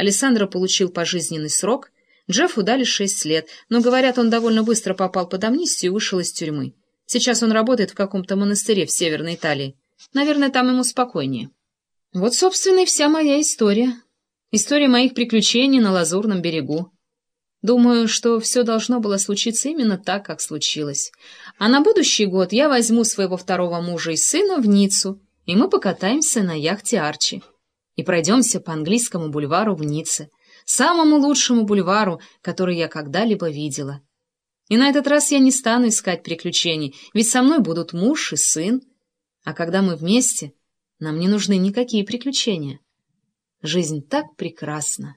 Александра получил пожизненный срок, Джеффу дали шесть лет, но, говорят, он довольно быстро попал под амнистию и вышел из тюрьмы. Сейчас он работает в каком-то монастыре в Северной Италии. Наверное, там ему спокойнее. Вот, собственно, и вся моя история. История моих приключений на Лазурном берегу. Думаю, что все должно было случиться именно так, как случилось. А на будущий год я возьму своего второго мужа и сына в Ниццу, и мы покатаемся на яхте Арчи. И пройдемся по английскому бульвару в Ницце, самому лучшему бульвару, который я когда-либо видела. И на этот раз я не стану искать приключений, ведь со мной будут муж и сын. А когда мы вместе, нам не нужны никакие приключения. Жизнь так прекрасна.